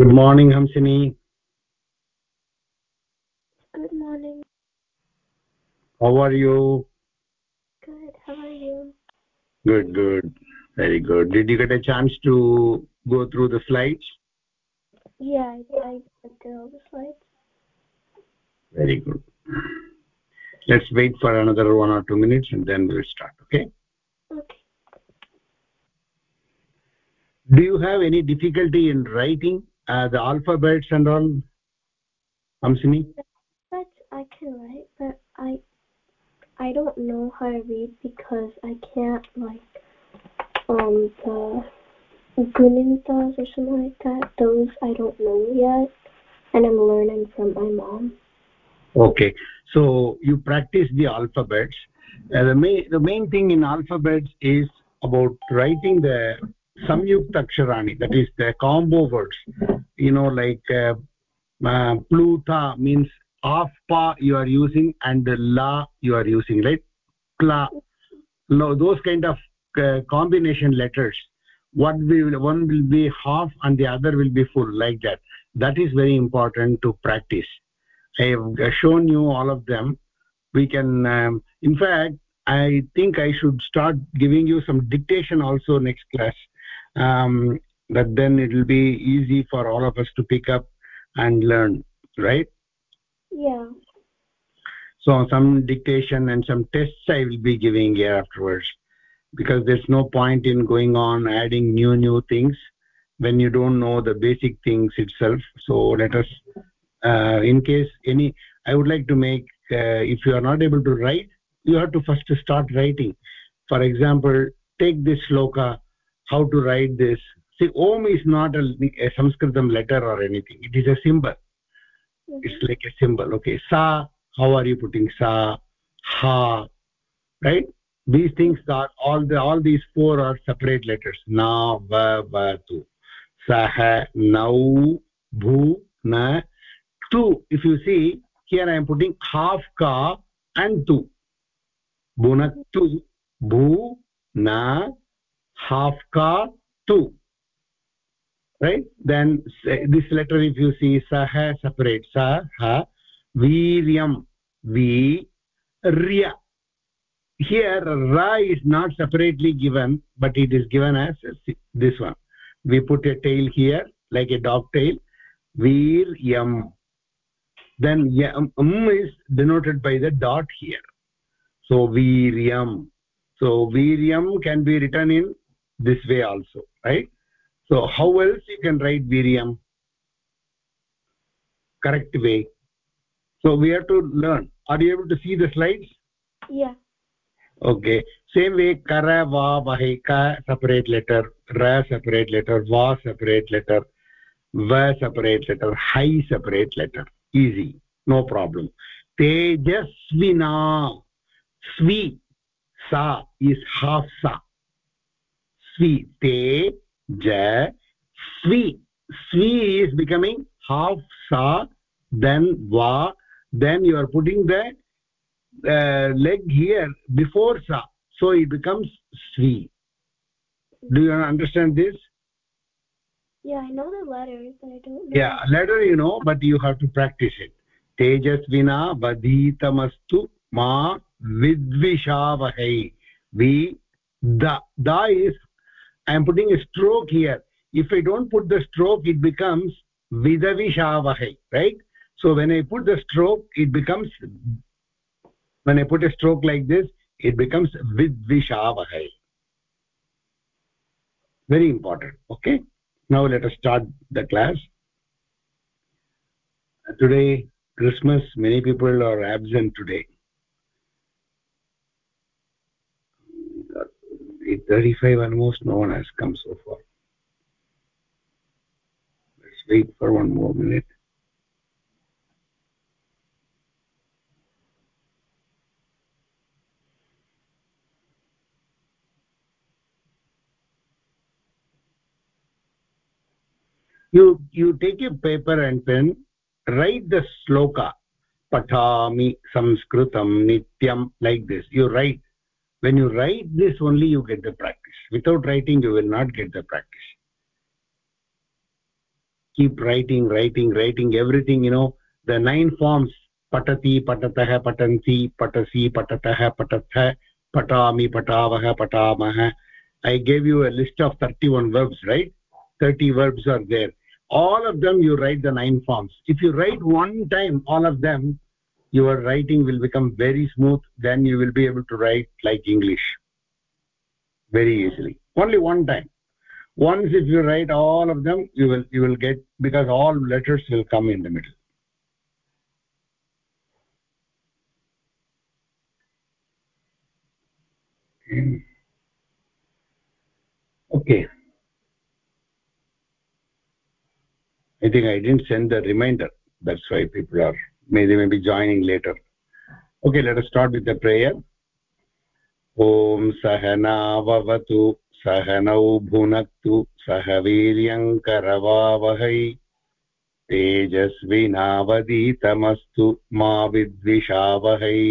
good morning hamsini good morning. How are you? Good. How are you? Good good. Very good. Did you get a chance to go through the slides? Yeah i, went through all the slides. Very good. Let's wait for another one or two minutes and then we'll start okay? Okay. Do you have any difficulty in writing uh, the alphabets and all. Hamsini but i can write but i i don't know how to read because i can't like um the gunintas or something like that. Those i don't know yet. And i'm learning from my mom. Okay. So you practice the alphabets. Uh, the main the main thing in alphabets is about writing the samyukta aksharani that is the combo words. You know like uh, uh, pluta means half pa you are using and la you are using right? Kla no those kind of uh, combination letters. One will one will be half and the other will be full like that. That is very important to practice. I have shown you all of them. We can um, in fact i think i should start giving you some dictation also next class um, but then it will be easy for all of us to pick up and learn right? Yeah. So some dictation and some tests i will be giving here afterwards. Because there's no point in going on adding new new things when you don't know the basic things itself. So let us uh, in case any i would like to make uh, if you are not able to write you have to first start writing. For example take this shloka how to write this. See om is not a, a sanskritam letter or anything. It is a symbol. Mm -hmm. it's like a symbol. Okay sa how are you putting sa? Ha right? These things are all the all these four are separate letters. Na va va tu. Sah nau bhu na tu. If you see here i am putting half ka and tu. Bunaktu bhu na half ka tu right? Then this letter if you see sah separate sa ha viryam. Vi rya here ra is not separately given but it is given as this one. We put a tail here like a dog tail. Viryam. Then yam um is denoted by the dot here. So viryam. So viryam can be written in this way also right? So how else you can write viryam correct way. So we have to learn. Are you able to see the slides? Yeah. Okay. Same way kara va vahe ka separate letter ra separate letter va separate letter va separate letter hai separate letter. Easy. No problem. Tejasvina svi sa is half sa svi te ja svi. Svi is becoming half sa then va then you are putting the uh, leg here before sa. So it becomes svi. Do you understand this? Yeah i know the letters but i don't know. Yeah letter you know but you have to practice it. Tejasvina badhitamastu ma vidvishavahai. Vi da da is i am putting a stroke here. If i don't put the stroke it becomes vidavishavahai right? So when i put the stroke it becomes when i put a stroke like this it becomes vidvishavahai very important okay? Now let us start the class. Today christmas many people are absent today 35 almost no one has come so far. Let's wait for one more minute. You you take a paper and pen write the sloka patami sanskritam nityam like this. You write when you write this only you get the practice. Without writing you will not get the practice. Keep writing writing writing everything you know. The nine forms patati patatah patanti patasi patatah patatha patami patavah patamah. I gave you a list of 31 verbs right? 30 verbs are there. All of them you write the nine forms. If you write one time all of them your writing will become very smooth then you will be able to write like english very easily. Only one time. Once if you write all of them you will you will get because all letters will come in the middle. Okay. I think i didn't send the reminder. That's why people are maybe may be joining later. Okay, let us start with the prayer. ॐ सहनाववतु सहनौ भुनक्तु सह वीर्यङ्करवावहै तेजस्विनावदीतमस्तु मा विद्विषावहै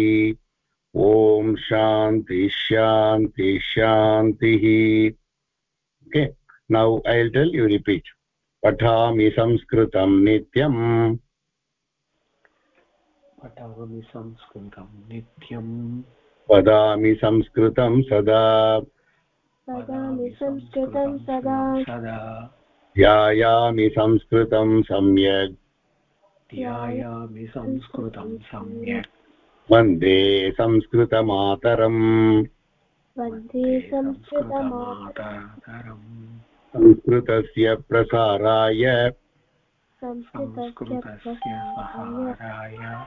ॐ शान्ति शान्ति शान्तिः नौ ऐ tell you repeat पठामि संस्कृतं नित्यम् पठामि संस्कृतं नित्यम्। वदामि संस्कृतं सदा। वदामि संस्कृतं सदा। सदा। ध्यायामि संस्कृतं सम्यक्। ध्यायामि संस्कृतं सम्यक्। वंदे संस्कृतमातरम्। वंदे संस्कृतमातरम्। संस्कृतस्य प्रसाराय। संस्कृतस्य प्रसाराय।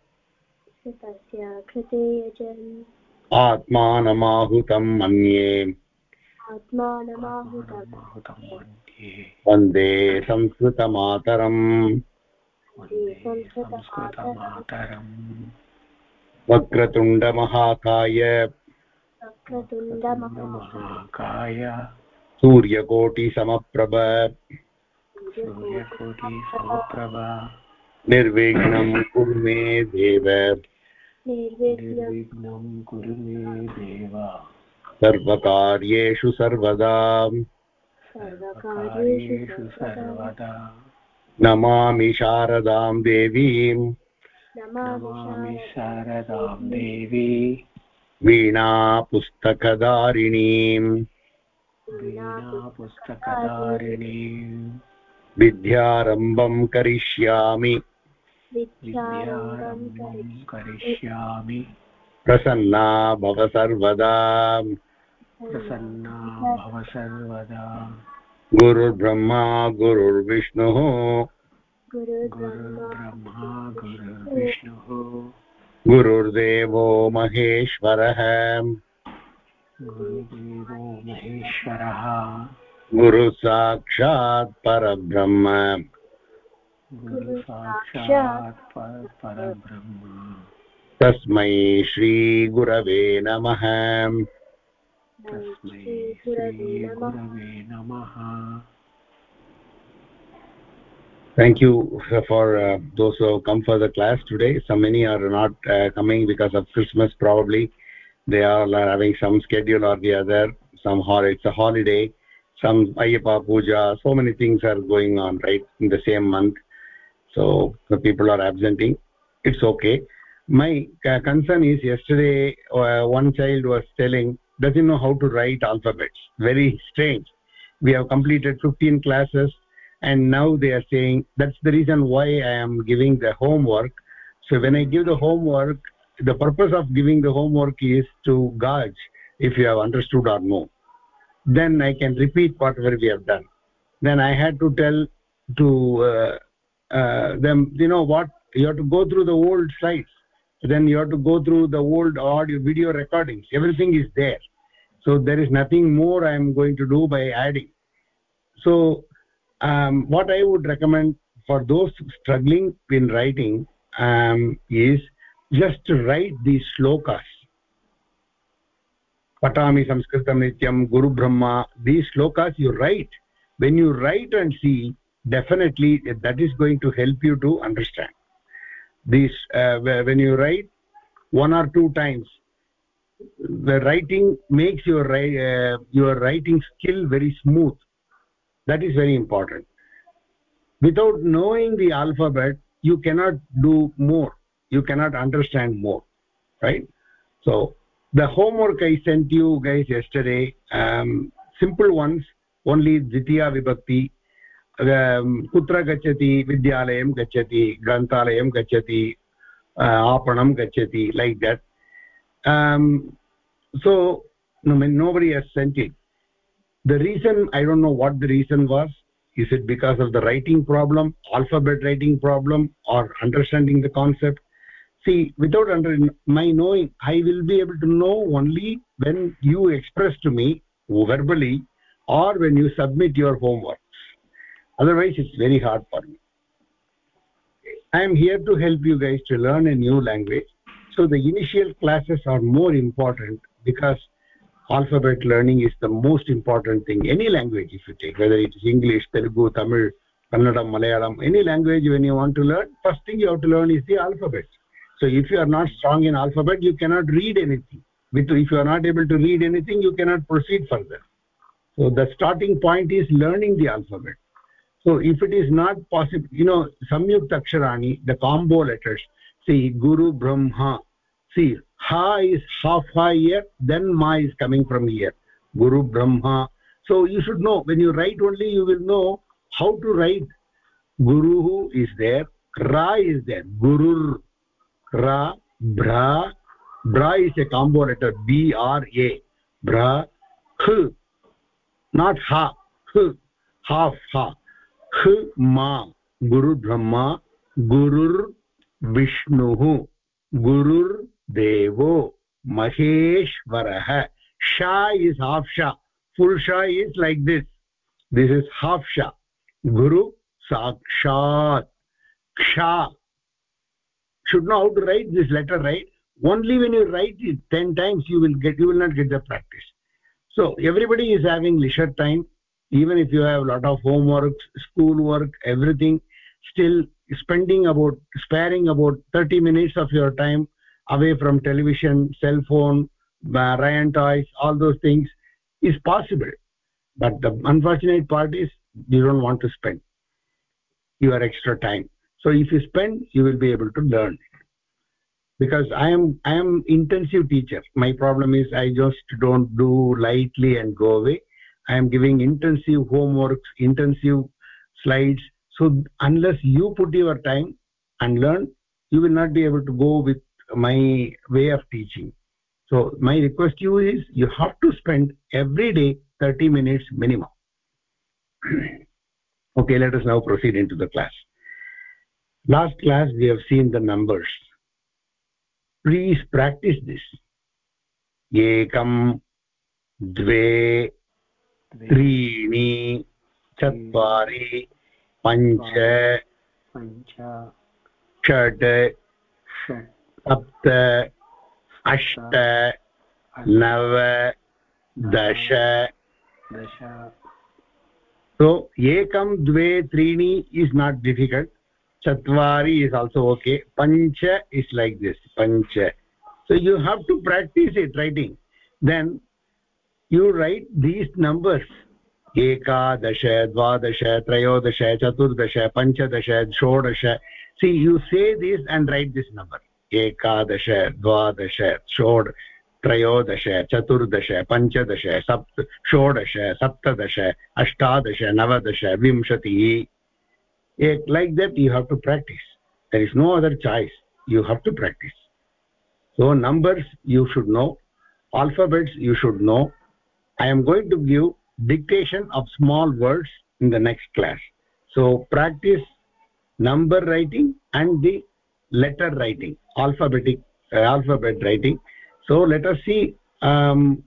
तस्य कृते यजन् आत्मानमाहुतं मन्ये। वंदे संस्कृतमातरम्। वक्रतुण्डमहाकाय। वक्रतुण्डमहाकाय। महाकाय सूर्यकोटिसमप्रभ। सूर्यकोटिसमप्रभा। निर्विघ्नं कुरु मे देव। निर्विघ्नं कुरु मे देव। सर्वकार्येषु सर्वदा। सर्वकार्येषु सर्वदा। नमामि शारदां देवीम् नमामि शारदां देवी। वीणापुस्तकधारिणीम् वीणापुस्तकधारिणी विद्यारम्भं करिष्यामि। करिष्यामि। प्रसन्ना भव सर्वदा। प्रसन्ना भव सर्वदा। गुरुर्ब्रह्मा गुरुर्विष्णुः। गुरुर्ब्रह्मा गुरुर्विष्णुः। गुरुर्देवो महेश्वरः। गुरुदेवो महेश्वरः। गुरुः साक्षात् परब्रह्म। गुरुसाक्षात् पर- परब्रह्म तस्मै श्रीगुरवे नमः तस्मै श्रीगुरवे नमः श्रीगुरवे नमः thank you for uh, those who have come for the class today so many are not uh, coming because of christmas probably they all are having some schedule or the other some hol it's a holiday some ayappa puja so many things are going on right in the same month so the people are absenting. It's okay. My uh, concern is yesterday uh, one child was telling doesn't know how to write alphabets? Very strange. We have completed 15 classes and now they are saying that's the reason why i am giving the homework. So when i give the homework the purpose of giving the homework is to gauge if you have understood or no. Then i can repeat whatever we have done. Then i had to tell to uh, uh, them you know what you have to go through the old slides. Then you have to go through the old audio video recordings. Everything is there. So there is nothing more i am going to do by adding. So um, what i would recommend for those struggling in writing um, is just to write these shlokas patami sanskritam nityam guru brahma. These shlokas you write. When you write and see definitely that is going to help you to understand. This uh, when you write one or two times the writing makes your uh, your writing skill very smooth. That is very important. Without knowing the alphabet you cannot do more. You cannot understand more right? So the homework i sent you guys yesterday um, simple ones only dvitiya vibhakti कुत्र गच्छति विद्यालयं गच्छति ग्रन्थालयं गच्छति आपणं गच्छति like that so no, nobody has sent it the reason i don't know what the reason was is it because of the writing problem alphabet writing problem or understanding the concept see without under my knowing i will be able to know only when you express to me verbally or when you submit your homework otherwise it's very hard for me. I am here to help you guys to learn a new language. So the initial classes are more important because alphabet learning is the most important thing. Any language if you take whether it is english telugu tamil kannada malayalam any language when you want to learn first thing you have to learn is the alphabet. So if you are not strong in alphabet you cannot read anything. If you are not able to read anything you cannot proceed further. So the starting point is learning the alphabet so if it is not possible you know samyukta aksharani the combo letters see guru brahma see ha is half ha here then ma is coming from here guru brahma. So you should know when you write only you will know how to write. Guru is there ra is there guru ra bra. Bra is a combo letter b r a bra h not ha h half ha ह मा गुरुर्ब्रह्मा, गुरुर्विष्णुः, गुरुर्देवो, महेश्वरः। शा is half शा full शा is like this this is half शा गुरु साक्षात् क्षा should know out write this letter write only when you write it ten times you will get you will not get the practice so everybody is having leisure time even if you have a lot of homework school work everything still spending about sparing about 30 minutes of your time away from television cell phone ryan toys all those things is possible. But the unfortunate part is you don't want to spend your extra time. So if you spend you will be able to learn. Because i am i am intensive teacher. My problem is i just don't do lightly and go away i am giving intensive homeworks intensive slides. So unless you put your time and learn you will not be able to go with my way of teaching. So my request to you is you have to spend every day 30 minutes minimum. Okay let us now proceed into the class. Last class we have seen the numbers. Please practice this. Ekam dve त्रीणि, चत्वारि, पञ्च पञ्च षड्, सप्त, अष्ट, नव, दश। दश सो एकं, द्वे, त्रीणि इस् नाट् डिफिकल्ट् चत्वारि इस् आल्सो ओके पञ्च इस् लैक् दिस् पञ्च. So you have to practice it writing then you write these numbers एकादश द्वादश त्रयोदश चतुर्दश पञ्चदश षोडश see you say this and write this number एकादश द्वादश षोड त्रयोदश चतुर्दश पञ्चदश सप्त षोडश सप्तदश अष्टादश नवदश विंशतिः like that you have to practice there is no other choice you have to practice so numbers you should know alphabets you should know i am going to give dictation of small words in the next class. So practice number writing and the letter writing alphabetic uh, alphabet writing. So let us see um,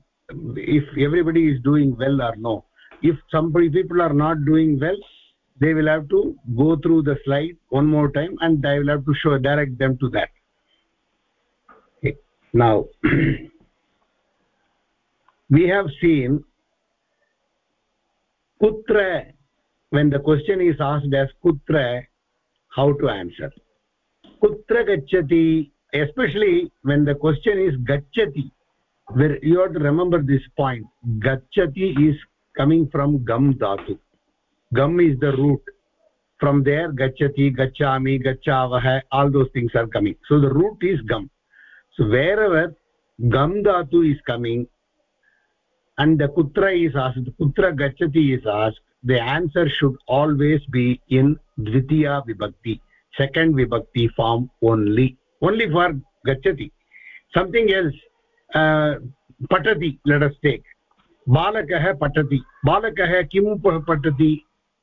if everybody is doing well or no. If some people are not doing well they will have to go through the slide one more time and i will have to show direct them to that. Okay. now we have seen kutra when the question is asked as kutra how to answer kutra gacchati especially when the question is gacchati where you have to remember this point gacchati is coming from gam dhatu gam is the root from there gacchati gachami gachavah all those things are coming so the root is gam so wherever gam dhatu is coming and the kutra is asked kutra gachati is asked the answer should always be in dvitiya vibhakti second vibhakti form only only for gachati something else uh, patati let us take बालकः पठति बालकः किं पठति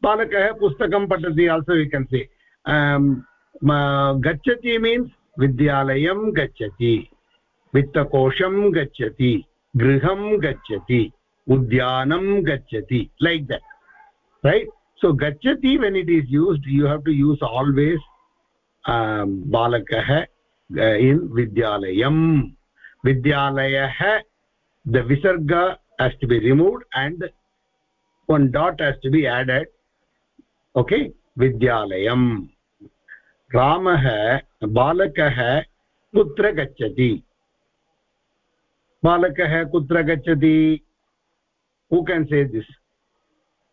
बालकः पुस्तकं पठति also you केन् से गच्छति मीन्स् विद्यालयं गच्छति वित्तकोशं गच्छति गृहं गच्छति उद्यानं गच्छति like that right so gachati when it is used you have to use always um, balakah uh, in vidyalayam vidyalayah the visarga has to be removed and one dot has to be added okay vidyalayam ramah balakah kutra gachati बालकः कुत्र गच्छति हू केन् से this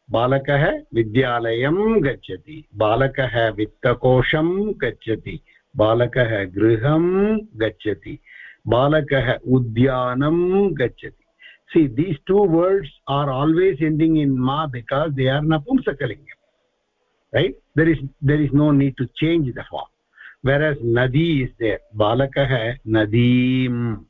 बालकः विद्यालयं गच्छति। बालकः वित्तकोशं गच्छति। बालकः गृहं गच्छति। बालकः उद्यानं गच्छति। See these two words are always ending in मा because they are नपुंसकलिङ्गं right there is there is no need to change the form whereas नदी इस् देर् बालकः नदीं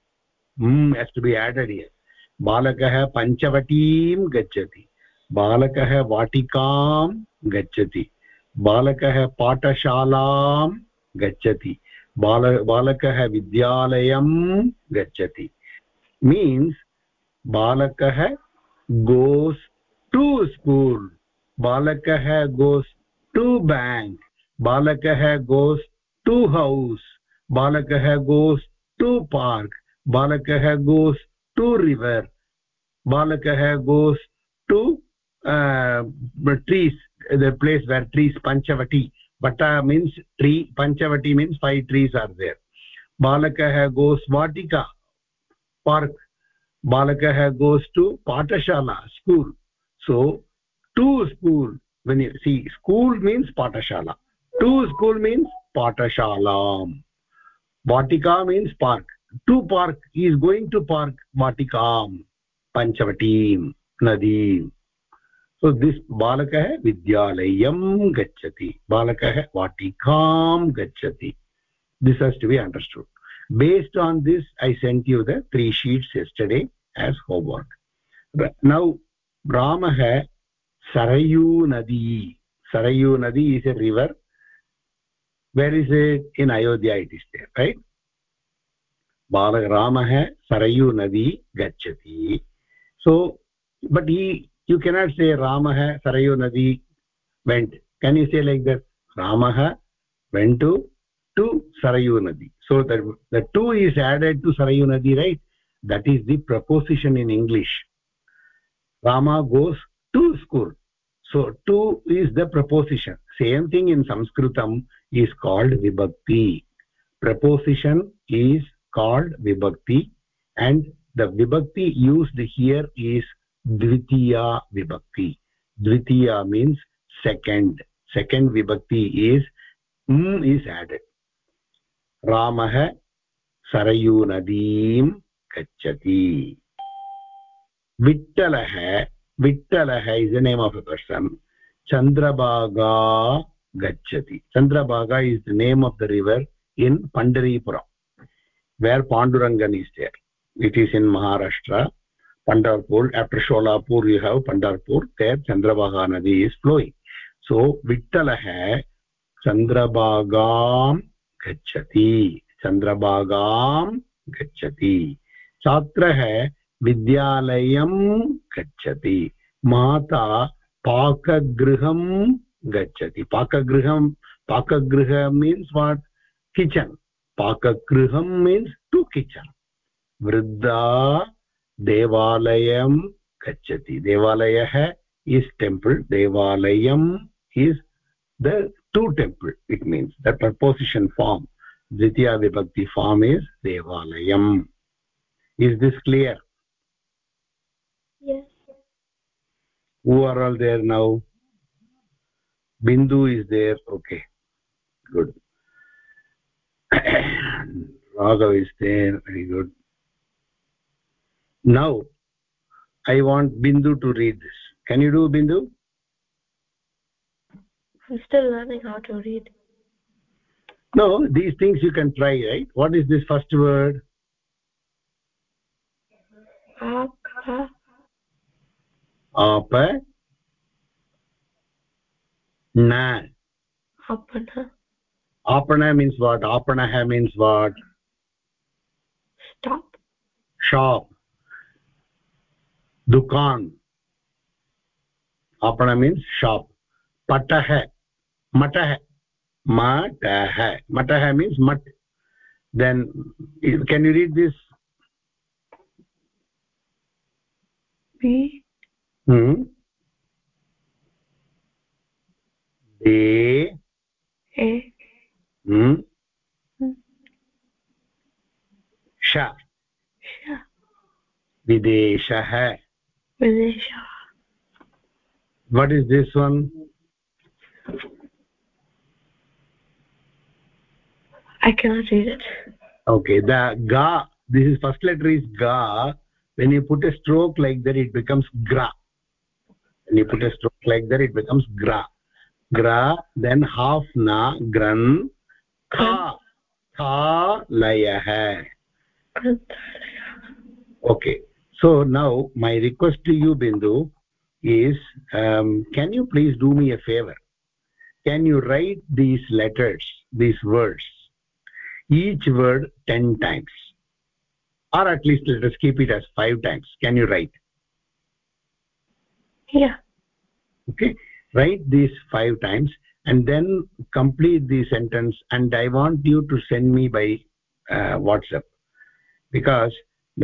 mm has to be added here balakah panchavatim gachati बालकः वाटिकां गच्छति बालकः पाठशालां गच्छति बाल बालकः विद्यालयं गच्छति मीन्स् बालकः गोस् टु स्कूल् बालकः गोस् टु बेङ्क् बालकः गोस् टु हौस् बालकः गोस् टु पार्क् बालकः गोस् टु रिवर् बालकः goes to uh, trees the place where trees panchavati bata means tree panchavati means five trees are there balakah goes vatika park balakah goes to patashala school so to school when you see school means patashala to school means patashalam vatika means park to park he is going to park vatikam panchavati nadi so this balakah vidyalayam gachati balakah vatikam gachati this has to be understood based on this i sent you the three sheets yesterday as homework now ramah sarayu nadi sarayu nadi is a river where is it in ayodhya it is there right balak ramah sarayu nadi gachati so but he you cannot say ramah sarayu nadi went can you say like that ramah went to to sarayu nadi so that the two is added to sarayu nadi right that is the preposition in english rama goes to school so to is the preposition same thing in sanskritam is called vibhakti preposition is called vibhakti and the vibhakti used here is dvitiya vibhakti dvitiya means second second vibhakti is mm is added ramah sarayu nadim gachati vittalah vittalah is the name of a person chandrabhaga gachati chandrabhaga is the name of the river in pandaripuram where pandurangan is there it is in maharashtra pandharpur after sholapur you have pandharpur there chandrabhaga nadi is flowing so vittalah chandrabhagam gachati chandrabhagam gachati छात्रः विद्यालयं गच्छति माता पाकगृहं gachati pakagriham pakagriha means what kitchen पाकगृहं means to kitchen वृद्धा देवालयं गच्छति। देवालयः is temple देवालयम् is the to temple it means the preposition form द्वितीयाविभक्ति form is देवालयम्। Is this clear who are all there now Bindu is there okay good raghav is there very good. Now i want bindu to read this. Can you do bindu? I'm still learning how to read. No these things you can try right? What is this first word? Apa apa na. Apana apana means what apanaha means what stop shop dukan apana means shop patah matah matah matah means mat then can you read this b hmm a Hmm? Hmm. sha sha videshah. Videsha what is this one? I cannot read it. Okay the ga this is first letter is ga. When you put a stroke like that it becomes gra. When you put a stroke like that it becomes gra. Gra then half na gran kha layah okay. So now my request to you bindu is um, can you please do me a favor? Can you write these letters these words each word 10 times? Or at least let us keep it as 5 times. Can you write? Yeah. Okay. Write these 5 times and then complete the sentence and i want you to send me by uh, whatsapp. Because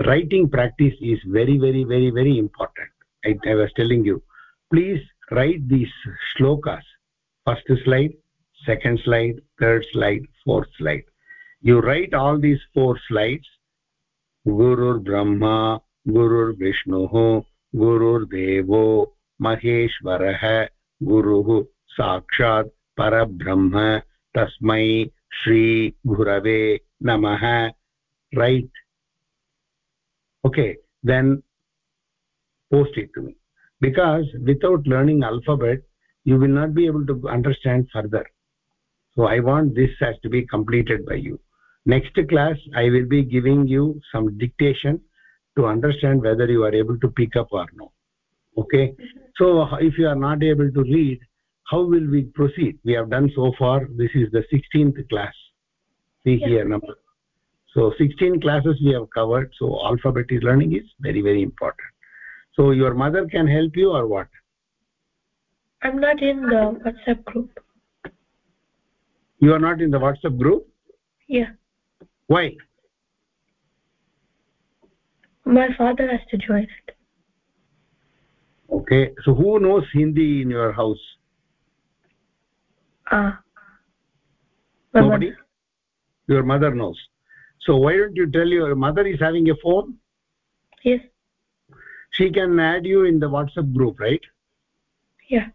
writing practice is very very very very important. I, I was telling you. Please write these shlokas. First slide second slide third slide fourth slide. You write all these four slides. Gurur brahma gurur vishnuh gurur devo maheshwarah guruh साक्षात् परब्रह्म तस्मै श्रीगुरवे नमः right okay then post it to me because without learning alphabet you will not be able to understand further so i want this has to be completed by you next class i will be giving you some dictation to understand whether you are able to pick up or no okay so if you are not able to read how will we proceed? We have done so far. This is the 16th class. See Yeah. here number. So 16 classes we have covered. So alphabet is learning is very very important. So your mother can help you or what? I'm not in the whatsapp group. You are not in the whatsapp group? Yeah. Why? My father has to join it. Okay. So who knows hindi in your house nobody? Your mother knows. So why don't you tell your mother is having a phone? Yes. She can add you in the whatsapp group right? Yeah.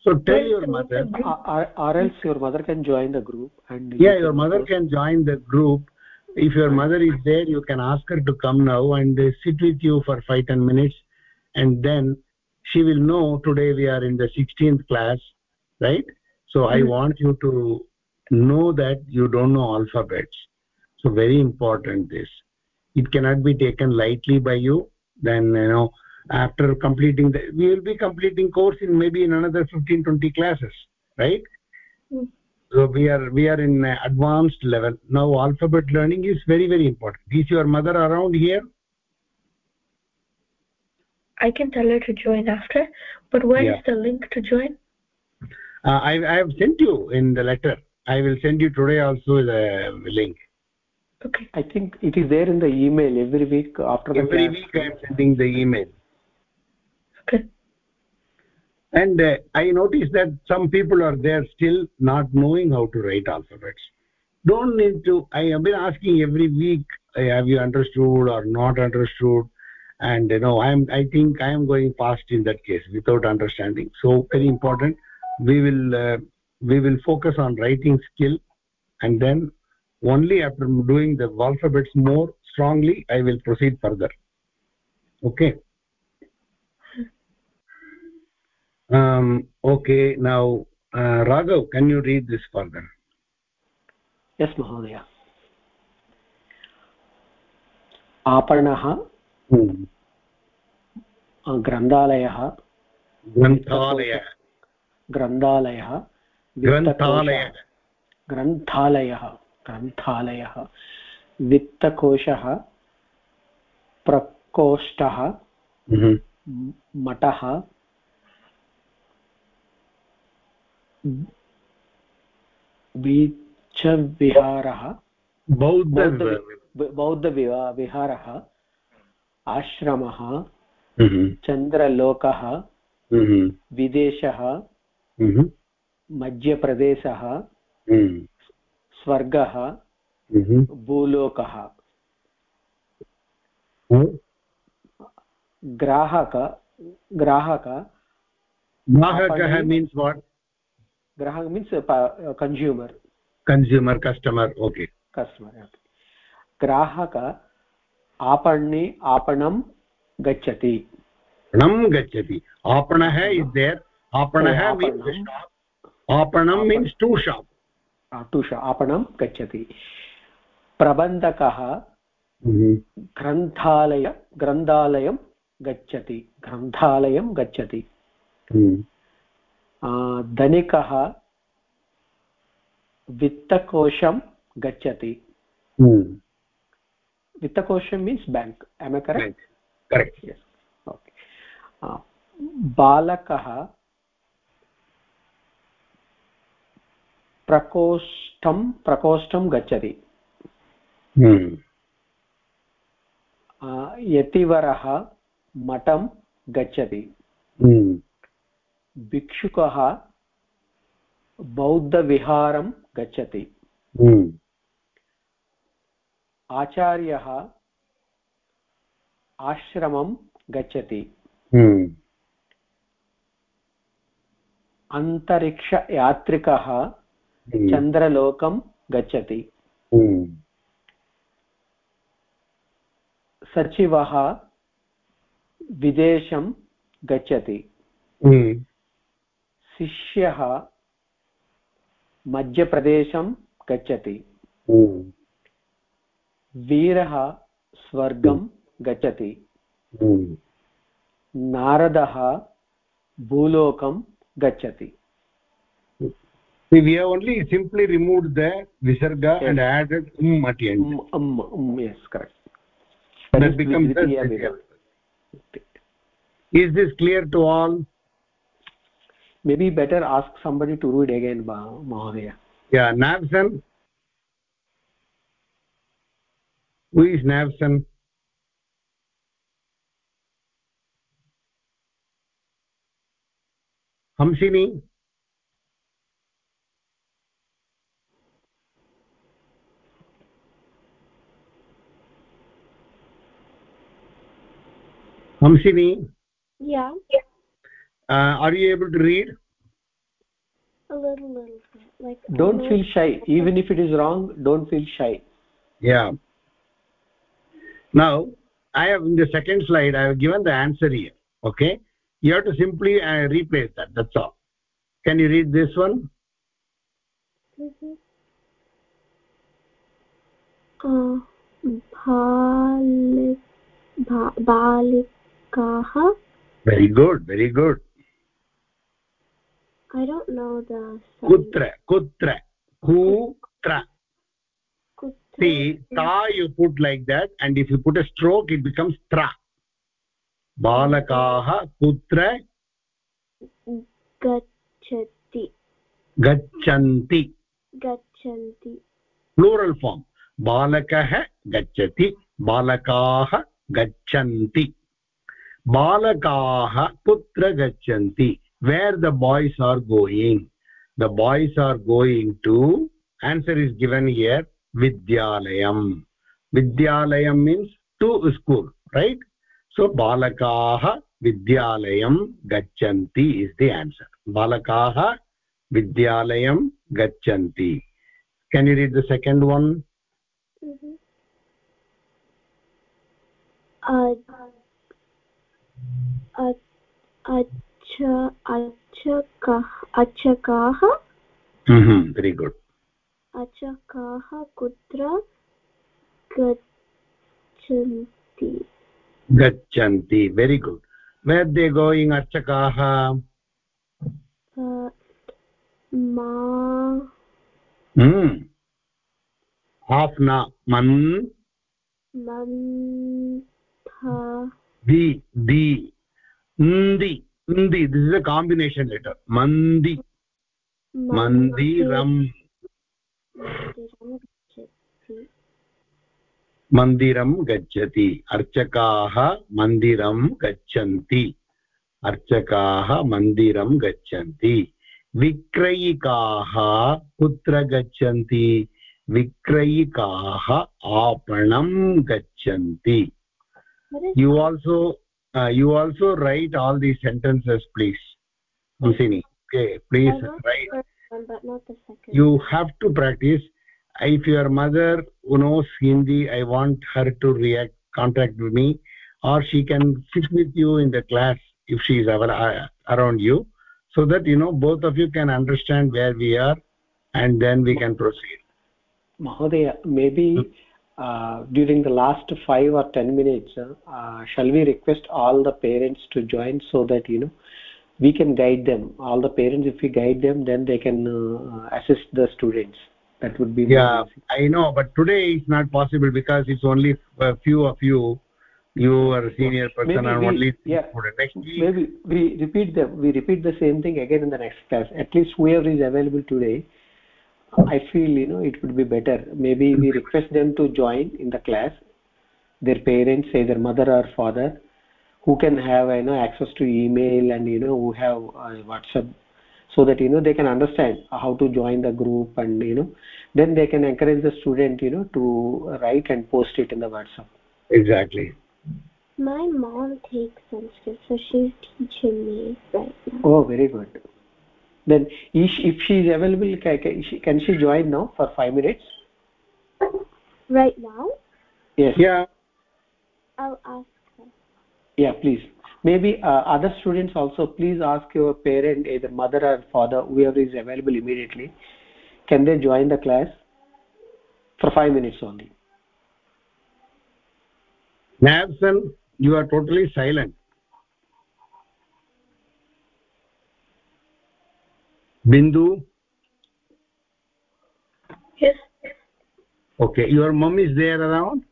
So tell your mother. WhatsApp or, or else your mother can join the group and you yeah your mother post- can join the group. If your mother is there you can ask her to come now and uh, sit with you for 5 10 minutes and then she will know today we are in the 16th class right so i Mhm. want you to know that you don't know alphabets. So very important this. It cannot be taken lightly by you. Then you know after completing the we will be completing course in maybe in another 15 20 classes right? Mm. so we are we are in uh, advanced level. Now alphabet learning is very very important. Is your mother around here? I can tell her to join after but where is Yeah. the link to join uh, I, I have sent you in the letter. I will send you today also the link. Okay. I think it is there in the email every week after the every class. week i am sending the email. Okay. And uh, i noticed that some people are there still not knowing how to write alphabets. Don't need to i have been asking every week uh, have you understood or not understood? And you know i am i think i am going fast in that case without understanding. So very important we will uh, we will focus on writing skill and then only after doing the alphabets more strongly i will proceed further okay um okay now uh, raghav can you read this further yes महोदय आपणः hmm. ग्रन्थालयः ग्रन्थालयः ग्रन्थालयः ग्रन्थालयः। ग्रन्थालयः वित्तकोशः प्रकोष्ठः हम्म। मठः बीचविहारः बौद्धविवा विहारः आश्रमः हम्म। चन्द्रलोकः हम्म। विदेशः हम्म। मध्यप्रदेशः हम्म। स्वर्गः हम्म। भूलोकः। ग्राहक ग्राहक ग्राहकः मीन्स् वाट् ग्राहक means consumer consumer customer okay customer ग्राहक आपणे आपणं गच्छति। गच्छति। आपणः इस् देर् आपणः आपणं means to shop to shop आपणं गच्छति। प्रबन्धकः ग्रन्थालय ग्रन्थालयं गच्छति। ग्रन्थालयं गच्छति। धनिकः वित्तकोशं गच्छति। वित्तकोशं means bank am I correct correct बालकः प्रकोष्ठं प्रकोष्ठं गच्छति Mhm. uh, यतिवरः मठं गच्छति Mhm. भिक्षुकः बौद्धविहारं गच्छति Mhm. आचार्यः आश्रमं गच्छति Mhm. अन्तरिक्षयात्रिकः Mhm. चन्द्रलोकं गच्छति Mhm. सचिवः विदेशं गच्छति Mhm. शिष्यः मध्यप्रदेशं गच्छति Mhm. वीरः स्वर्गं गच्छति Mhm. नारदः भूलोकं गच्छति See, we have only simply removed the visarga yes. and added um at the end. Um, um, um, yes, correct. That, becomes the Is this clear to all? Maybe better ask somebody to read again, Mahodaya. Yeah, Navsan. Who is Navsan? Hamsini? Hamsini, yeah. Uh, are you able to read? A little little like don't feel shy. Even if it is wrong don't feel shy. Yeah. Now i have in the second slide i have given the answer here okay? You have to simply uh, replace that that's all. Can you read this one? Mm -hmm. uh, balik ba balik बालिकाः Very good. Very good. I don't know the sound. Kutra. Kutra. Kutra. Kutra. See, ta you put like that and if you put a stroke, it becomes tra. Balakaha kutra. gachati गच्छन्ति गच्छन्ति plural form बालकः गच्छति बालकाः गच्छन्ति balakaah putra gachanti where the boys are going the boys are going to answer is given here vidyalayam vidyalayam means to school right so balakaah विद्यालयं गच्छन्ति is the answer बालकाः विद्यालयं गच्छन्ति can you read the second one अचकाः very good अचकाः कुत्र गच्छन्ति। गच्छन्ति very good where they going अर्चकाः मन् न्दी न्दी this is a combination letter मन्दी मन्दिरम् मन्दिरं गच्छति अर्चकाः मन्दिरं गच्छन्ति अर्चकाः मन्दिरं गच्छन्ति विक्रयिकाः कुत्र गच्छन्ति विक्रयिकाः आपणं गच्छन्ति you also uh, you also write all these sentences please Hamsini. okay please write. one, but not the second. You have to practice. If your mother who knows hindi i want her to react contact with me or she can sit with you in the class if she is uh, around you so that you know both of you can understand where we are and then we can proceed. Mahodaya maybe hmm during the last 5 or 10 minutes uh, shall we request all the parents to join so that you know we can guide them? All the parents if we guide them then they can uh, assist the students. That would be yeah i know but today it's not possible because it's only a few of you. You are a senior person maybe and we, only yeah. next week, maybe we repeat the we repeat the same thing again in the next class. At least whoever is available today i feel you know it would be better. Maybe we request them to join in the class. Their parents say their mother or father who can have you know access to email and you know who have uh, whatsapp so that you know they can understand how to join the group and you know then they can encourage the student you know to write and post it in the whatsapp. Exactly. My mom takes sanskrit so she's teaching me right now. Oh very good then if she is available can she, can she join now for 5 minutes? Right now? Yes. Yeah. I'll ask her. Yeah please. Maybe uh, other students also please ask your parent either mother or father whoever is available immediately can they join the class for 5 minutes only? Nabson, you are totally silent bindu? Yes. Okay your mom is there around?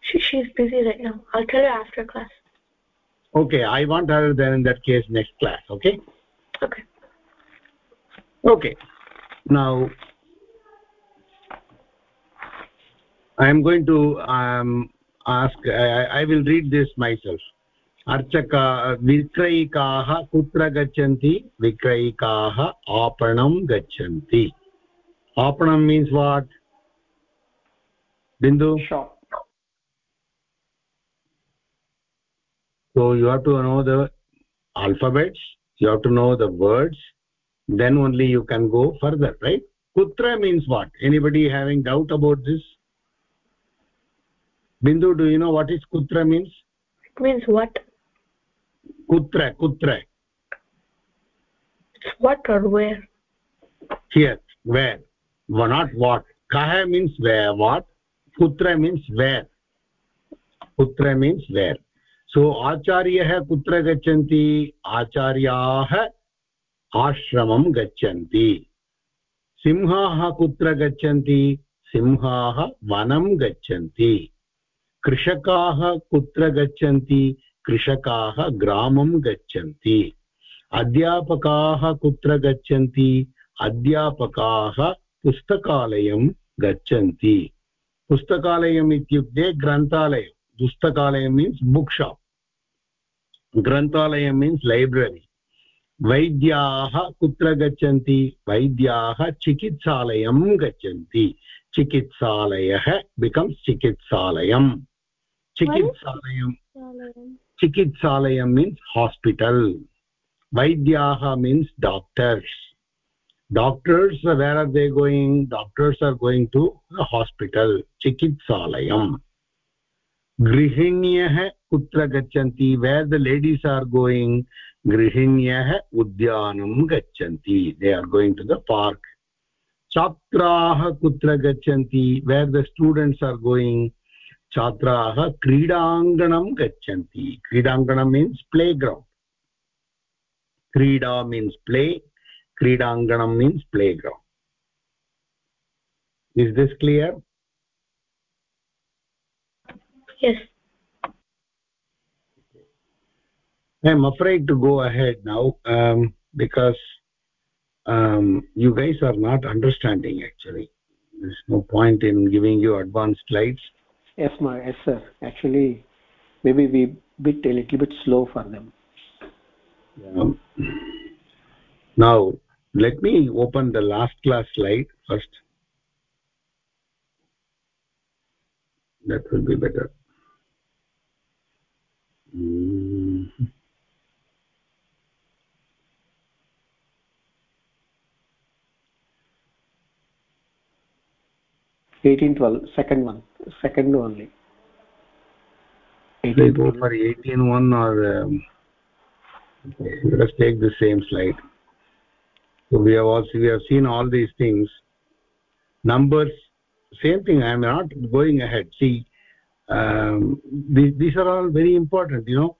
She she's busy right now. I'll tell her after class. Okay i want her then in that case next class okay? Okay. Okay. Now i am going to um, ask I, I will read this myself अर्चका विक्रयिकाः कुत्र गच्छन्ति? विक्रयिकाः आपणं गच्छन्ति। आपणं means what Bindu? So you have to know the alphabets you have to know the words then only you can go further right कुत्र means what anybody having doubt about this Bindu do you know what is कुत्र means means what कुत्र कुत्र। What are where here where not what कः means way what कुत्र means where कुत्र means वेर् सो आचार्यः कुत्र गच्छन्ति। आचार्याः आश्रमं गच्छन्ति। सिंहाः कुत्र गच्छन्ति। सिंहाः वनं गच्छन्ति। कृषकाः कुत्र गच्छन्ति। कृषकाः ग्रामं गच्छन्ति अध्यापकाः कुत्र गच्छन्ति अध्यापकाः पुस्तकालयं गच्छन्ति। पुस्तकालयम् इत्युक्ते ग्रन्थालयं। पुस्तकालयं मीन्स् बुक् शाप् ग्रन्थालयं मीन्स् लैब्ररी वैद्याः कुत्र गच्छन्ति? वैद्याः चिकित्सालयं गच्छन्ति। चिकित्सालयः बिकम्स् चिकित्सालयं चिकित्सालयं चिकित्सालयं मीन्स् हास्पिटल् वैद्या means doctors doctors where are they going doctors are going to hospital चिकित्सालयम्. गृहिण्य कुत्र गच्छन्ति? Where the ladies are going गृहिण्य उद्यान गच्छन्ति. They are going to the park छात्रा कुत्र गच्छन्ति? Where the students are going छात्राः क्रीडाङ्गणं गच्छन्ति क्रीडाङ्गणं means playground krida means play kridanganam means playground is this clear yes i'm afraid to go ahead now um, because um, you guys are not understanding actually there's no point in giving you advanced slides yes yes sir actually maybe we bit a little bit slow for them. Um, now let me open the last class slide first. That will be better. Mm. Eighteen twelve, second one, second only. Eighteen go for eighteen one or um, let us take the same slide. So we have also we have seen all these things. Numbers same thing i am not going ahead. See um, these, these are all very important you know.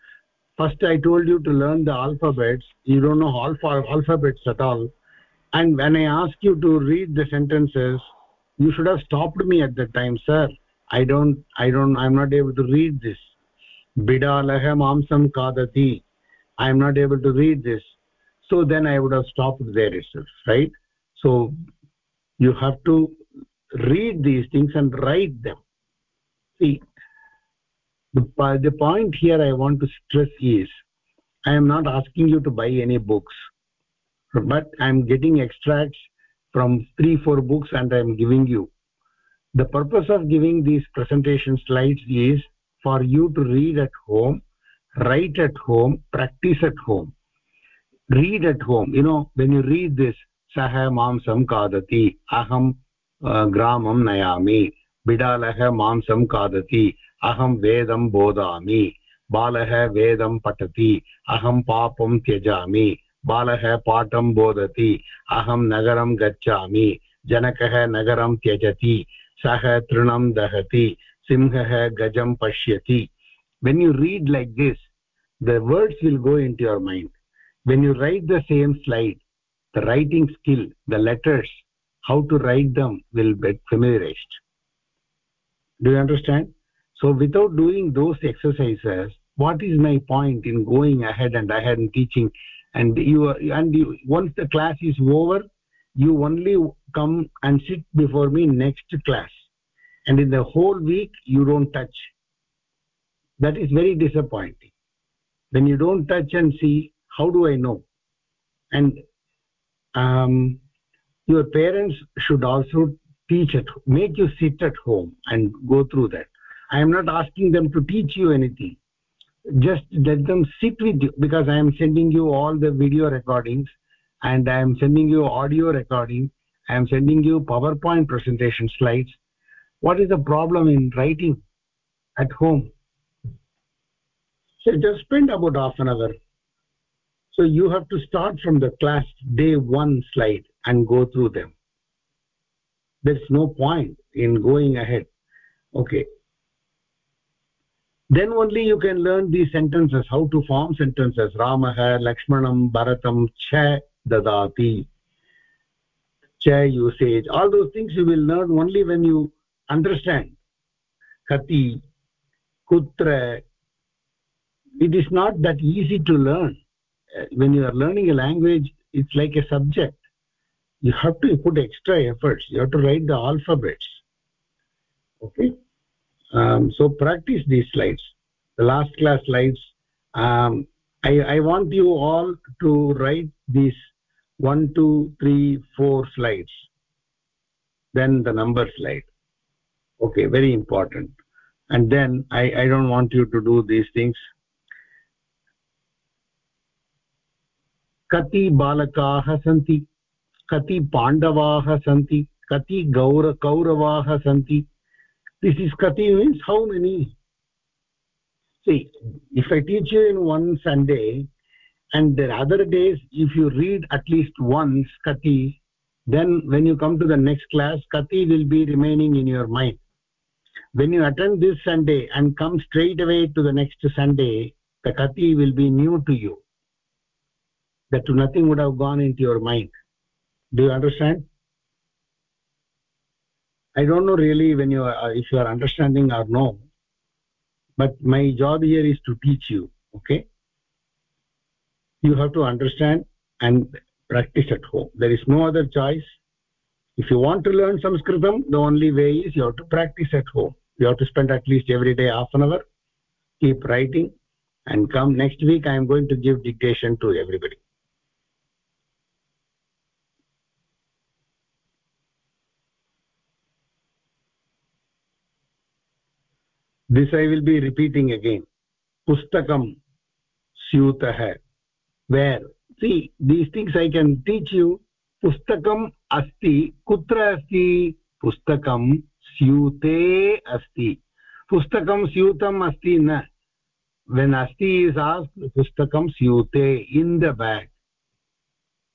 First i told you to learn the alphabets. You don't know alpha, alphabets at all. And when i ask you to read the sentences you should have stopped me at that time sir i don't i don't i'm not able to read this. Bidalah mamsam kadati i am not able to read this. So then i would have stopped there itself right? So you have to read these things and write them. See the, the point here i want to stress is i am not asking you to buy any books but i am getting extracts from three four books and i am giving you the purpose of giving these presentation slides is for you to read at home write at home practice at home read at home you know when you read this sah mamsam kadati aham uh, gramam nayami bidalah mamsam kadati aham vedam bodami balah vedam patati aham papam tyajami बालः पाठं बोधति अहं नगरं गच्छामि जनकः नगरं त्यजति सः तृणं दहति सिंहः गजं पश्यति when you read like this the words will go into your mind when you write the same slide the writing skill the letters how to write them will be familiarized do you understand so without doing those exercises what is my point in going ahead and ahead and teaching and you and you, once the class is over you only come and sit before me next class. And in the whole week you don't touch. That is very disappointing. When you don't touch and see how do i know? And um, your parents should also teach it make you sit at home and go through that. I am not asking them to teach you anything. Just let them sit with you because i am sending you all the video recordings and i am sending you audio recording i am sending you powerpoint presentation slides. What is the problem in writing at home? So just spend about half an hour. So you have to start from the class day one slide and go through them. There's no point in going ahead. Okay. Then only you can learn these sentences how to form sentences. Ramah lakshmanam bharatam cha dadati cha usage all those things you will learn only when you understand. Kati kutra. It is not that easy to learn. When you are learning a language it's like a subject. You have to put extra efforts. You have to write the alphabets. Okay? Um, so practice these slides. The last class slides. Um, I, I want you all to write these one two three four slides. Then the number slide. Okay very important. And then i i don't want you to do these things. Kati balakaah santi kati pandavaah santi kati gaur kauravaah santi. This is kati means how many? See if i teach you in one sunday and the other days if you read at least once kati then when you come to the next class kati will be remaining in your mind. When you attend this sunday and come straight away to the next sunday the kati will be new to you. That nothing would have gone into your mind. Do you understand? I don't know really when you are if you are understanding or no but my job here is to teach you okay you have to understand and practice at home. There is no other choice. If you want to learn sanskritam the only way is you have to practice at home. You have to spend at least every day half an hour keep writing and come next week i am going to give dictation to everybody. This i will be repeating again. Pustakam syutah where see these things i can teach you. Pustakam asti kutra asti pustakam syute asti. Pustakam syutam asti na. When asti is asked pustakam syute in the bag.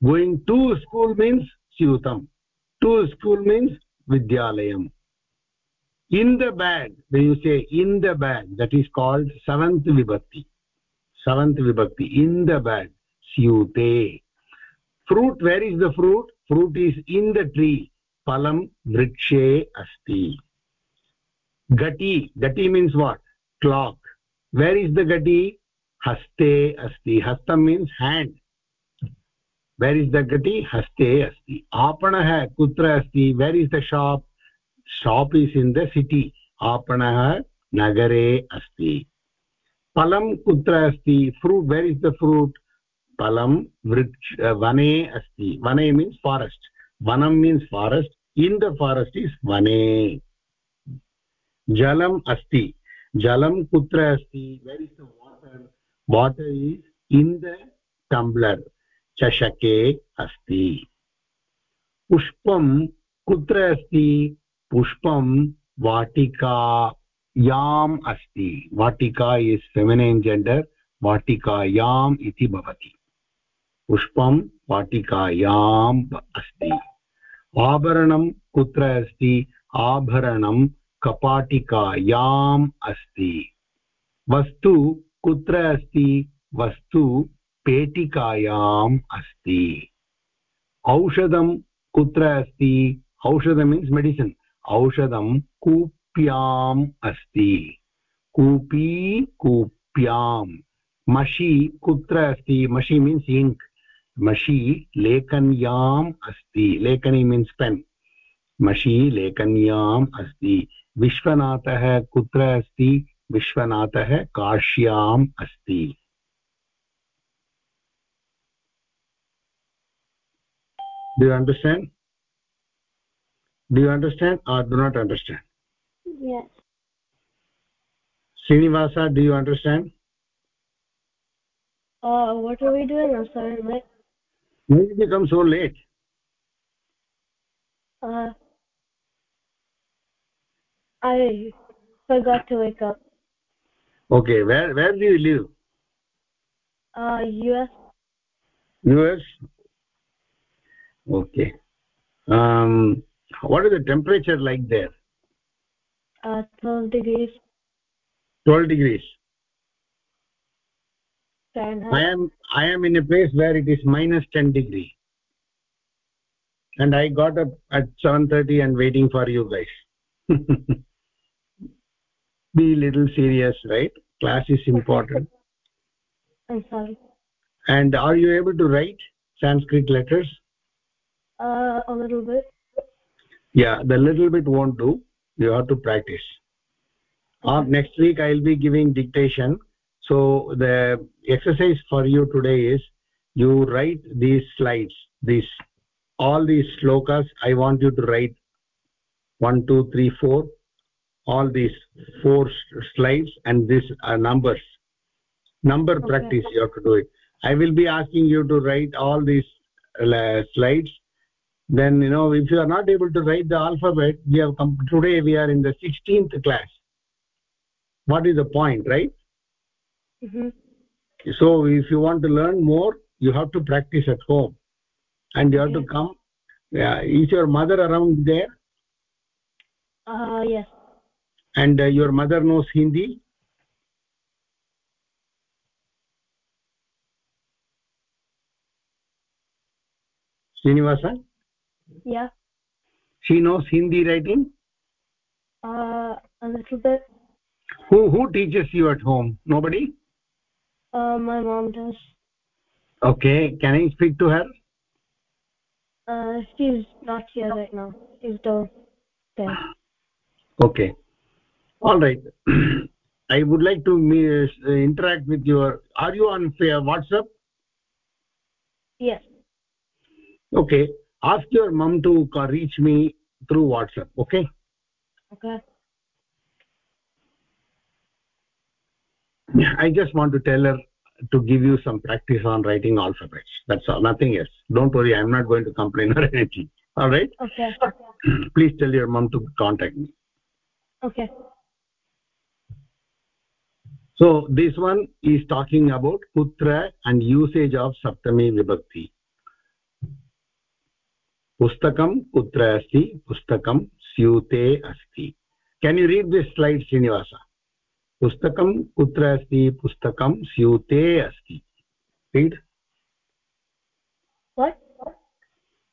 Going to school means syutam. To school means vidyalayam in the bag when you say in the bag that is called seventh vibhakti. Seventh vibhakti in the bag स्यूते fruit where is the fruit fruit is in the tree फलं वृक्षे अस्ति घटी घटी means what clock where is the घटी हस्ते अस्ति हस्तं means hand where is the घटी हस्ते अस्ति आपणः कुत्र अस्ति where is the shop shop is in the city आपणः नगरे अस्ति फलं कुत्र अस्ति fruit where is the fruit फलं वृक्ष वने अस्ति। वने मीन्स् फारेस्ट् वनं means forest in the forest is वने। जलम् अस्ति। जलं कुत्र अस्ति? Where is the water water is in the tumbler चषके अस्ति। पुष्पं कुत्र अस्ति? पुष्पं वाटिकायाम् अस्ति। वाटिका इस् फेमिनैन् जेण्डर् वाटिकायाम् इति भवति। पुष्पं वाटिकायाम् अस्ति। आभरणं कुत्र अस्ति? आभरणं कपाटिकायाम् अस्ति। वस्तु कुत्र अस्ति? वस्तु पेटिकायाम् अस्ति। औषधं कुत्र अस्ति? औषधं मीन्स् मेडिसिन् औषधं कूप्याम् अस्ति। कूपी कूप्यां मषि कुत्र अस्ति? मषि मीन्स् इङ्क् मषि लेखन्याम् अस्ति लेखनी मीन्स् पेन् मषि लेखन्याम् अस्ति विश्वनाथः कुत्र अस्ति विश्वनाथः काश्याम् अस्ति do you understand do you understand or do not understand yes srinivasa do you understand uh what are we doing i'm sorry why did you come so late. Uh i forgot to wake up. Okay where where do you live? Uh us us okay. Um what is the temperature like there? Uh 12 degrees. 12 degrees fahrenheit i am i am in a place where it is minus 10 degree. And i got up at 7:30 and waiting for you guys. Be little serious right? Class is important. I'm sorry. And are you able to write sanskrit letters? Uh a little bit. Yeah the little bit won't do. You have to practice. Uh, okay. uh, next week i'll be giving dictation so the exercise for you today is you write these slides these all these slokas. I want you to write one two three four all these four slides and these uh, numbers. Number okay. practice you have to do it. I will be asking you to write all these uh, slides. Then you know if you are not able to write the alphabet we have come today we are in the 16th class. What is the point right mm -hmm. so if you want to learn more you have to practice at home. And you have to come yeah is your mother around there? Uh yes. And uh, your mother knows hindi? Srinivasa yeah. She knows hindi writing? Uh a little bit. Who who teaches you at home? Nobody uh my mom does. Okay can i speak to her? Uh she's not here right now. She's downstairs okay. All right. I would like to uh, interact with your are you on whatsapp? Yes. Okay. Ask your mom to reach me through whatsapp okay? Okay i just want to tell her to give you some practice on writing alphabets. That's all. Nothing else. Don't worry i'm not going to complain or anything. All right? Okay. Please tell your mom to contact me. Okay. So this one is talking about kutra and usage of saptami vibhakti. Pustakam kutra asti pustakam syute asti. Can you read this slide srinivasa? पुस्तकं कुत्र अस्ति पुस्तकं स्यूते अस्ति read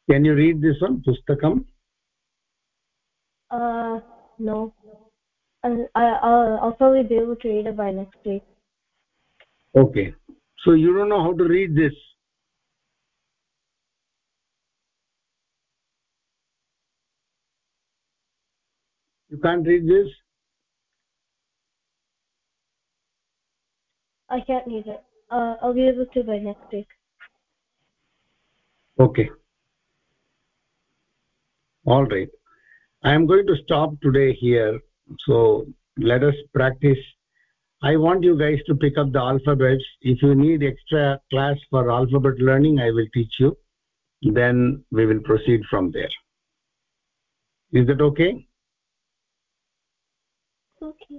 can you read this one पुस्तकं uh no I, I'll, I'll probably be able to read it by next week okay so you don't know how to read this you can't read this I can't it uh, i'll be able to by next week. Okay. All right. I am going to stop today here. So let us practice. I want you guys to pick up the alphabets. If you need extra class for alphabet learning i will teach you. Then we will proceed from there. Is that okay? Okay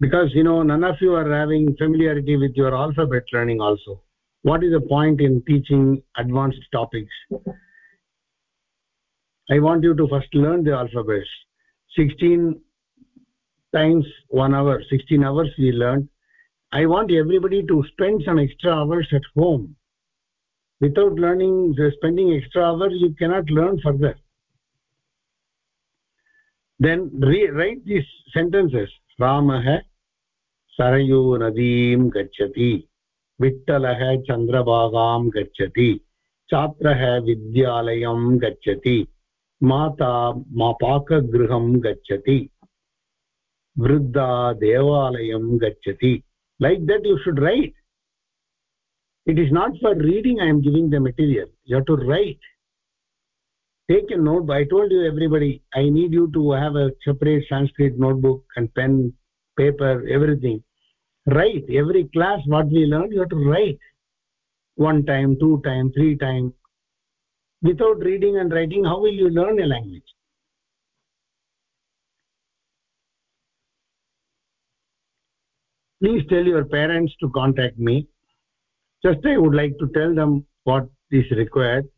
because you know none of you are having familiarity with your alphabet learning also. What is the point in teaching advanced topics? I want you to first learn the alphabets. 16 times 1 hour 16 hours we learned. I want everybody to spend some extra hours at home. Without learning spending extra hours you cannot learn further. Then write these sentences रामः सरयूनदीं गच्छति, विट्टलः चन्द्रभागां गच्छति छात्रः विद्यालयं गच्छति, माता मा पाकगृहं गच्छति, वृद्धा देवालयं गच्छति। Like that you should write it is not for reading I am giving the material you have to write take a note i told you everybody i need you to have a separate sanskrit notebook and pen paper everything. Write every class what we learn you have to write one time two time three time. Without reading and writing how will you learn a language? Please tell your parents to contact me. Just i would like to tell them what is required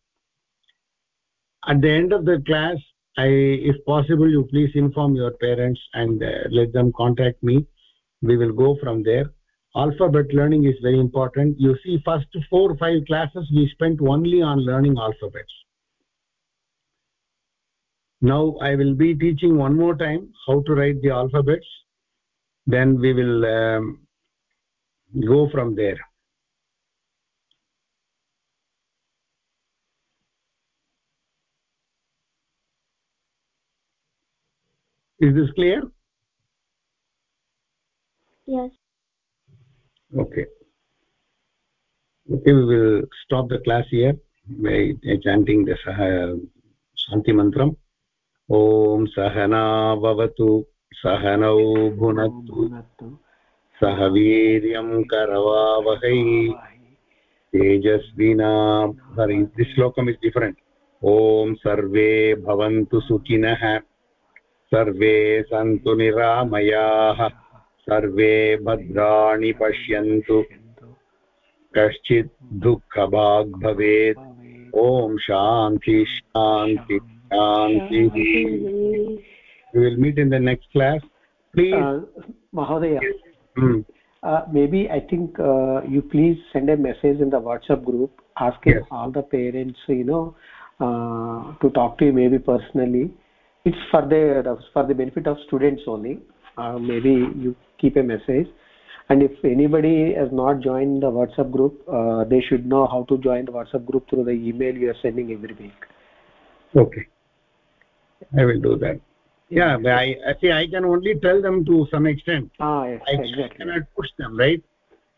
at the end of the class i if possible you please inform your parents and uh, let them contact me. We will go from there. Alphabet learning is very important. You see first four or five classes we spent only on learning alphabets. Now i will be teaching one more time how to write the alphabets. Then we will um, go from there is this clear yes okay okay we will stop the class here by chanting the shanti mantram ॐ सहना भवतु सहनौ भुनक्तु सह वीर्यं करवावहै तेजस्विना this श्लोकम् इस् डिफरेण्ट् ॐ सर्वे भवन्तु सुखिनः सर्वे सन्तु निरामयाः सर्वे भद्राणि पश्यन्तु। कश्चित् दुःखभाग् भवेत्। ॐ शान्ति शान्ति शान्तिः। Will meet in the next class please महोदय maybe I think you please send a message in the WhatsApp group asking all the parents you know to talk to you maybe personally it's for the for the benefit of students only. Uh, maybe you keep a message. And if anybody has not joined the whatsapp group uh, they should know how to join the whatsapp group through the email you are sending every week. Okay. I will do that. Yeah i see i can only tell them to some extent. Ah yes I exactly. cannot push them right?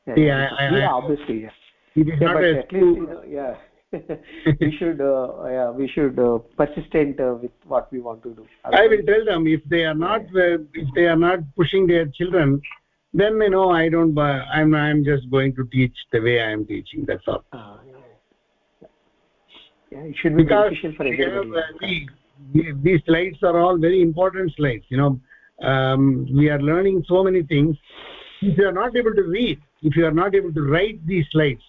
Yeah, see, yeah, I, I, yeah obviously yes it is yeah, not but at least you know, yeah we should uh, yeah we should uh, persistent uh, with what we want to do. Otherwise, i will tell them if they are not uh, if they are not pushing their children then you know i don't i'm i'm just going to teach the way i am teaching that's all. Uh, yeah. yeah it should be because beneficial for everybody. these slides are all very important slides you know. Um, we are learning so many things. If you are not able to read if you are not able to write these slides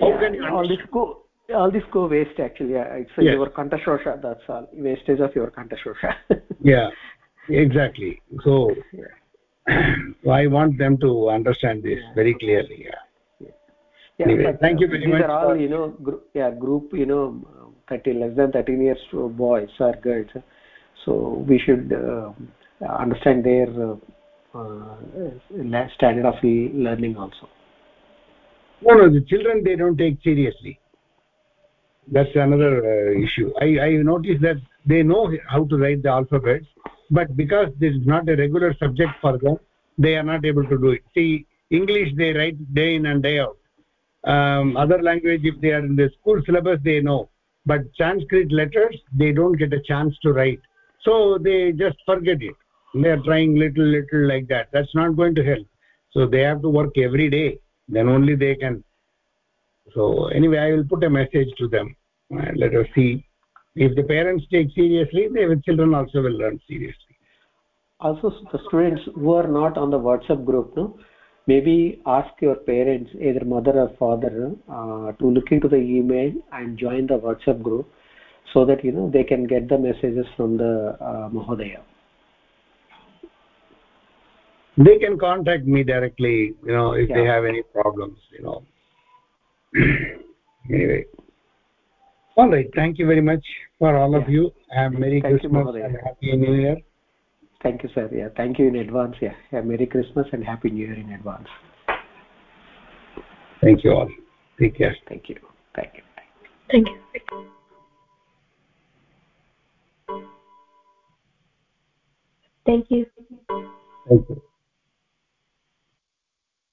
how yeah, can you all this go all this go waste actually. Yeah, it's yes. your kantashosha that's all. Wastage of your kantashosha yeah exactly. So yeah. i want them to understand this yeah. very clearly yeah. Yeah. Anyway, thank you very these much these are all you know gr yeah group you know 30 less than 13 years boys or girls. So we should uh, understand their uh, uh, standard of learning also. No no the children they don't take seriously that's another uh, issue. I i noticed that they know how to write the alphabets but because this is not a regular subject for them they are not able to do it. See english they write day in and day out. Um, other language if they are in the school syllabus they know. But sanskrit letters they don't get a chance to write. So they just forget it. They are trying little little like that. That's not going to help. So they have to work every day. Then only they can so anyway i will put a message to them. And let us see. If the parents take seriously the children also will learn seriously. Also the students who are not on the whatsapp group no maybe ask your parents either mother or father uh, to look into the email and join the whatsapp group so that you know they can get the messages from the uh, mahodaya. They can contact me directly you know if yeah. they have any problems you know anyway. All right. Thank you very much for all yeah. of you. Have merry thank christmas you, and happy new year. Thank you sir. Yeah. Thank you in advance. Yeah, yeah. Merry christmas and happy new year in advance. Thank you all. Take care. Thank you. Thank you. Thank you. Thank you. Thank you